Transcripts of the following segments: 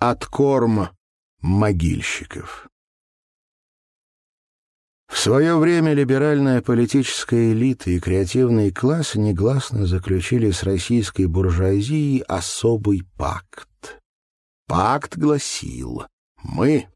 Откорм могильщиков. В свое время либеральная политическая элита и креативный класс негласно заключили с российской буржуазией особый пакт. Пакт гласил «Мы,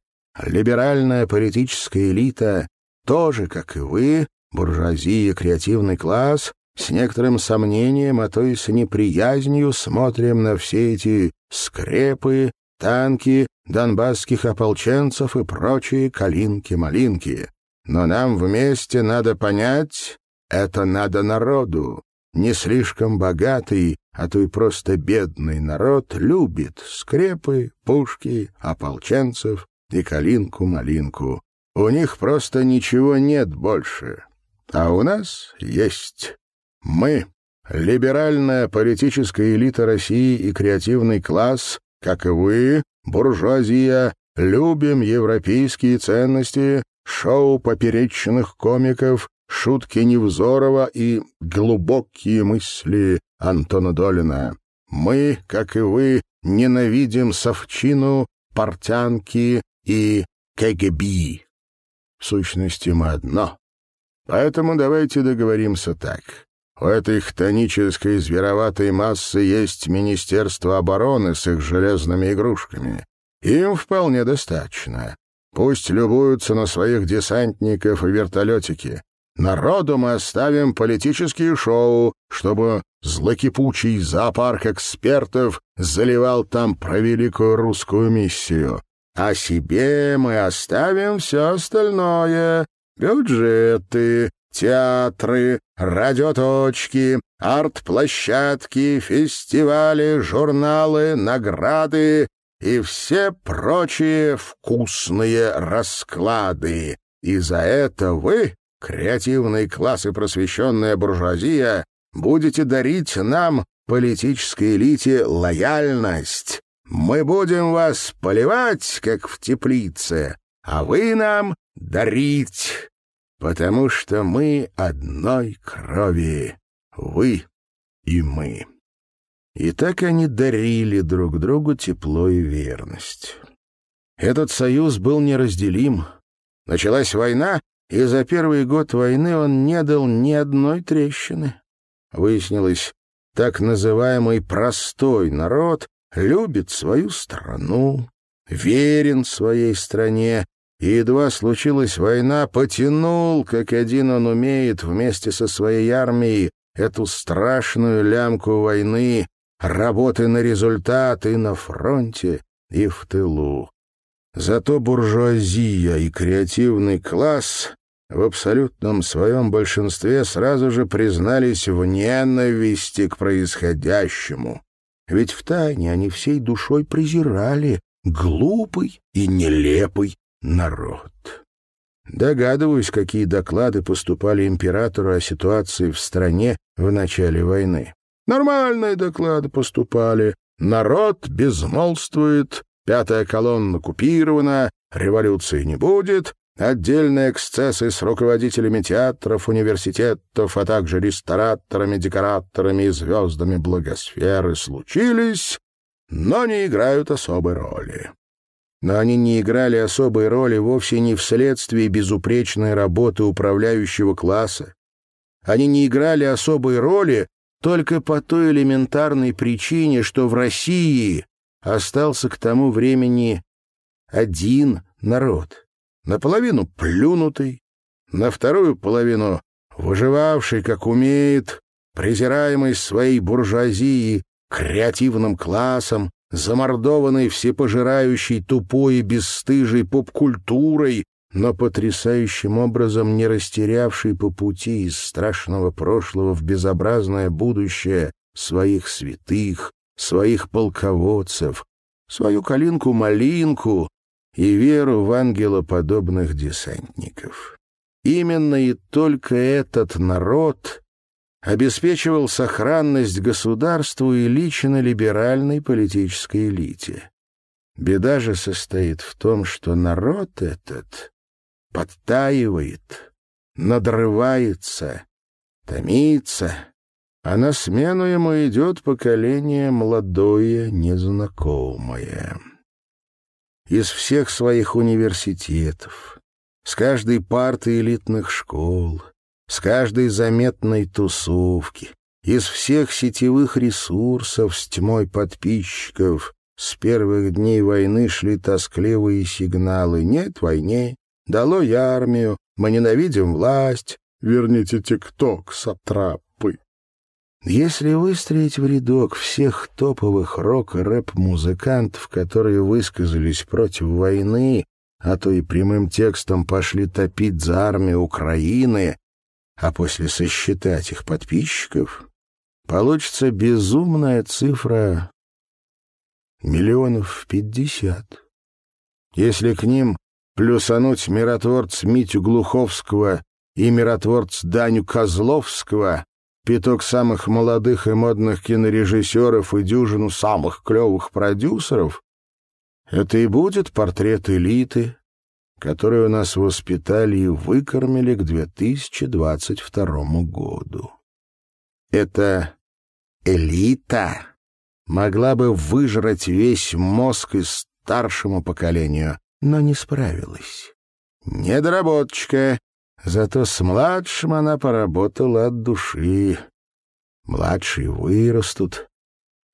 либеральная политическая элита, тоже, как и вы, буржуазия, креативный класс, с некоторым сомнением, а то и с неприязнью смотрим на все эти скрепы, танки, донбасских ополченцев и прочие калинки-малинки. Но нам вместе надо понять, это надо народу. Не слишком богатый, а то и просто бедный народ любит скрепы, пушки, ополченцев и калинку-малинку. У них просто ничего нет больше. А у нас есть. Мы, либеральная политическая элита России и креативный класс, как и вы, буржуазия, любим европейские ценности, шоу поперечных комиков, шутки Невзорова и глубокие мысли Антона Долина. Мы, как и вы, ненавидим совчину, портянки и КГБ. В сущности, мы одно. Поэтому давайте договоримся так. У этой хтонической звероватой массы есть Министерство обороны с их железными игрушками. Им вполне достаточно. Пусть любуются на своих десантников и вертолетики. Народу мы оставим политические шоу, чтобы злокипучий зоопарк экспертов заливал там про великую русскую миссию. А себе мы оставим все остальное — бюджеты, театры, радиоточки, арт-площадки, фестивали, журналы, награды и все прочие вкусные расклады. И за это вы, креативный класс и просвещенная буржуазия, будете дарить нам, политической элите, лояльность. Мы будем вас поливать, как в теплице, а вы нам дарить потому что мы одной крови, вы и мы. И так они дарили друг другу тепло и верность. Этот союз был неразделим. Началась война, и за первый год войны он не дал ни одной трещины. Выяснилось, так называемый простой народ любит свою страну, верен своей стране и едва случилась война, потянул, как один он умеет, вместе со своей армией эту страшную лямку войны, работы на результат и на фронте, и в тылу. Зато буржуазия и креативный класс в абсолютном своем большинстве сразу же признались в ненависти к происходящему. Ведь втайне они всей душой презирали глупый и нелепый народ. Догадываюсь, какие доклады поступали императору о ситуации в стране в начале войны. Нормальные доклады поступали. Народ безмолвствует, пятая колонна купирована, революции не будет, отдельные эксцессы с руководителями театров, университетов, а также рестораторами, декораторами и звездами благосферы случились, но не играют особой роли но они не играли особой роли вовсе не вследствие безупречной работы управляющего класса. Они не играли особой роли только по той элементарной причине, что в России остался к тому времени один народ, наполовину плюнутый, на вторую половину выживавший, как умеет, презираемый своей буржуазией, креативным классом, замордованный всепожирающей тупой и бесстыжей поп-культурой, но потрясающим образом не растерявший по пути из страшного прошлого в безобразное будущее своих святых, своих полководцев, свою калинку-малинку и веру в ангелоподобных десантников. Именно и только этот народ обеспечивал сохранность государству и лично либеральной политической элите. Беда же состоит в том, что народ этот подтаивает, надрывается, томится, а на смену ему идет поколение молодое, незнакомое. из всех своих университетов, с каждой парты элитных школ, с каждой заметной тусовки, из всех сетевых ресурсов с тьмой подписчиков, с первых дней войны шли тоскливые сигналы «Нет войне», «Долой армию», «Мы ненавидим власть», «Верните тикток, сатрапы». Если выстроить в рядок всех топовых рок- и рэп-музыкантов, которые высказались против войны, а то и прямым текстом пошли топить за армию Украины, а после сосчитать их подписчиков, получится безумная цифра миллионов пятьдесят. Если к ним плюсануть миротворц Митю Глуховского и миротворц Даню Козловского, пяток самых молодых и модных кинорежиссеров и дюжину самых клевых продюсеров, это и будет портрет элиты, которую нас воспитали и выкормили к 2022 году. Эта элита могла бы выжрать весь мозг и старшему поколению, но не справилась. Недоработочка, зато с младшим она поработала от души. Младшие вырастут,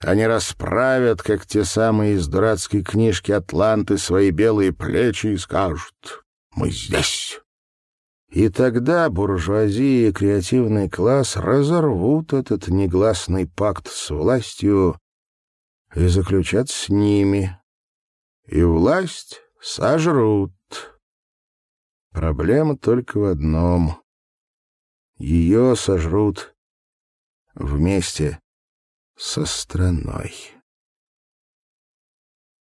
они расправят, как те самые из дурацкой книжки «Атланты» свои белые плечи и скажут «Мы здесь». И тогда буржуазия и креативный класс разорвут этот негласный пакт с властью и заключат с ними. И власть сожрут. Проблема только в одном. Ее сожрут вместе со страной.